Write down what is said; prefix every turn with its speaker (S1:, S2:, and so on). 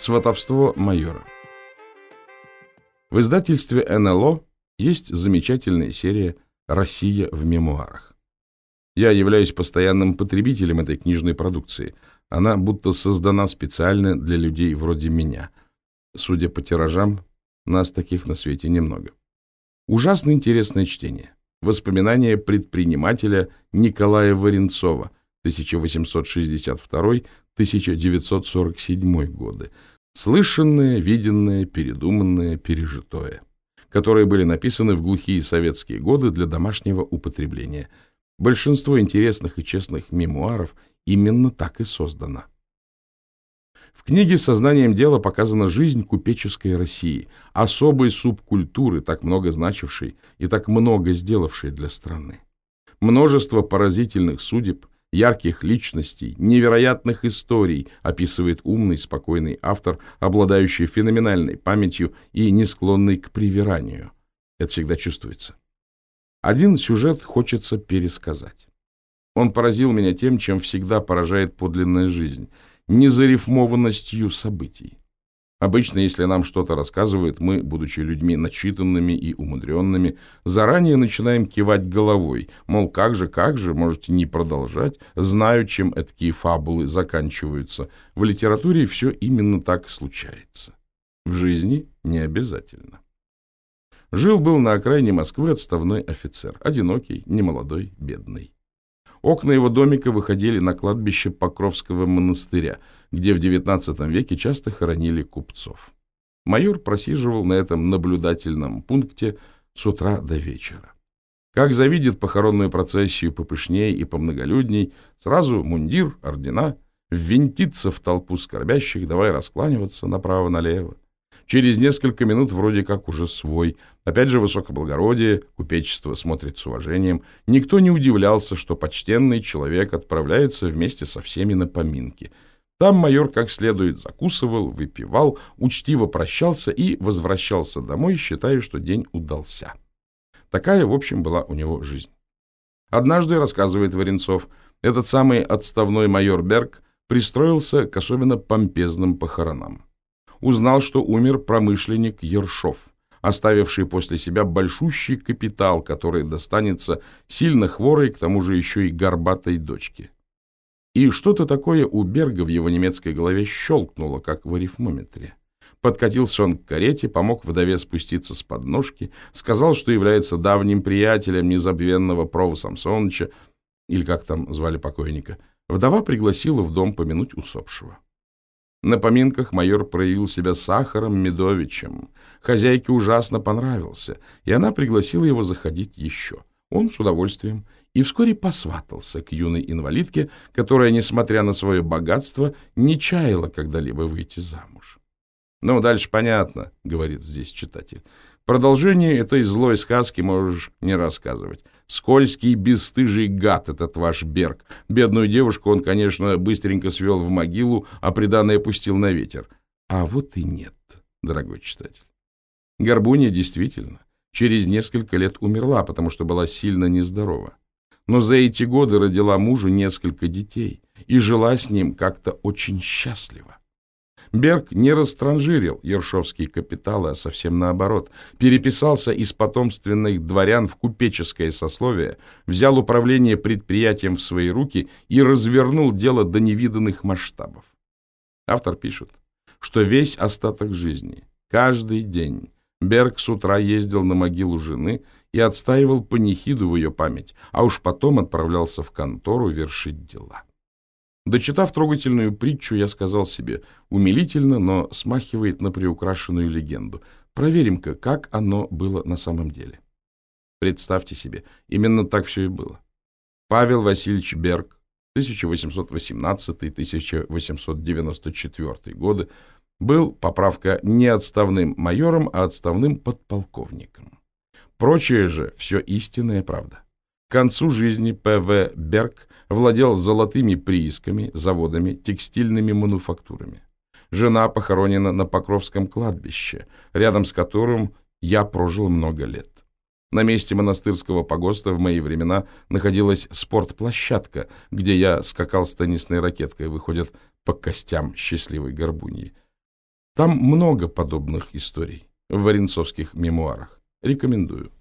S1: Сватовство майора. В издательстве НЛО есть замечательная серия «Россия в мемуарах». Я являюсь постоянным потребителем этой книжной продукции. Она будто создана специально для людей вроде меня. Судя по тиражам, нас таких на свете немного. Ужасно интересное чтение. Воспоминания предпринимателя Николая Варенцова, 1862-1947 годы. Слышанное, виденное, передуманное, пережитое, которые были написаны в глухие советские годы для домашнего употребления. Большинство интересных и честных мемуаров именно так и создано. В книге «Сознанием дела» показана жизнь купеческой России, особой субкультуры, так много значившей и так много сделавшей для страны. Множество поразительных судеб, ярких личностей, невероятных историй описывает умный, спокойный автор, обладающий феноменальной памятью и не склонный к привиранию. Это всегда чувствуется. Один сюжет хочется пересказать. Он поразил меня тем, чем всегда поражает подлинная жизнь – незарифмованностью событий. Обычно, если нам что-то рассказывают, мы, будучи людьми начитанными и умудренными, заранее начинаем кивать головой, мол, как же, как же, можете не продолжать, знаю, чем такие фабулы заканчиваются. В литературе все именно так случается. В жизни не обязательно. Жил-был на окраине Москвы отставной офицер, одинокий, немолодой, бедный. Окна его домика выходили на кладбище Покровского монастыря, где в XIX веке часто хоронили купцов. Майор просиживал на этом наблюдательном пункте с утра до вечера. Как завидит похоронную процессию попышней и помноголюдней, сразу мундир, ордена, ввинтится в толпу скорбящих, давай раскланиваться направо-налево. Через несколько минут вроде как уже свой. Опять же высокоблагородие, купечество смотрит с уважением. Никто не удивлялся, что почтенный человек отправляется вместе со всеми на поминки. Там майор как следует закусывал, выпивал, учтиво прощался и возвращался домой, считая, что день удался. Такая, в общем, была у него жизнь. Однажды, рассказывает Варенцов, этот самый отставной майор Берг пристроился к особенно помпезным похоронам узнал, что умер промышленник Ершов, оставивший после себя большущий капитал, который достанется сильно хворой, к тому же еще и горбатой дочке. И что-то такое у Берга в его немецкой голове щелкнуло, как в арифмометре. Подкатился он к карете, помог вдове спуститься с подножки, сказал, что является давним приятелем незабвенного Прова Самсоновича, или как там звали покойника. Вдова пригласила в дом помянуть усопшего. На поминках майор проявил себя Сахаром Медовичем. Хозяйке ужасно понравился, и она пригласила его заходить еще. Он с удовольствием и вскоре посватался к юной инвалидке, которая, несмотря на свое богатство, не чаяла когда-либо выйти замуж. «Ну, дальше понятно», — говорит здесь читатель. «Продолжение этой злой сказки можешь не рассказывать. Скользкий, бесстыжий гад этот ваш Берг. Бедную девушку он, конечно, быстренько свел в могилу, а приданное пустил на ветер. А вот и нет, дорогой читатель. Горбунья действительно через несколько лет умерла, потому что была сильно нездорова. Но за эти годы родила мужу несколько детей и жила с ним как-то очень счастливо. Берг не растранжирил ершовские капиталы, а совсем наоборот. Переписался из потомственных дворян в купеческое сословие, взял управление предприятием в свои руки и развернул дело до невиданных масштабов. Автор пишет, что весь остаток жизни, каждый день, Берг с утра ездил на могилу жены и отстаивал панихиду в ее память, а уж потом отправлялся в контору вершить дела. Дочитав трогательную притчу, я сказал себе, умилительно, но смахивает на приукрашенную легенду. Проверим-ка, как оно было на самом деле. Представьте себе, именно так все и было. Павел Васильевич Берг, 1818-1894 годы, был, поправка, не отставным майором, а отставным подполковником. Прочее же все истинная правда. К концу жизни П.В. Берг владел золотыми приисками, заводами, текстильными мануфактурами. Жена похоронена на Покровском кладбище, рядом с которым я прожил много лет. На месте монастырского погоста в мои времена находилась спортплощадка, где я скакал с теннисной ракеткой, выходят по костям счастливой горбуньи. Там много подобных историй в Варенцовских мемуарах. Рекомендую.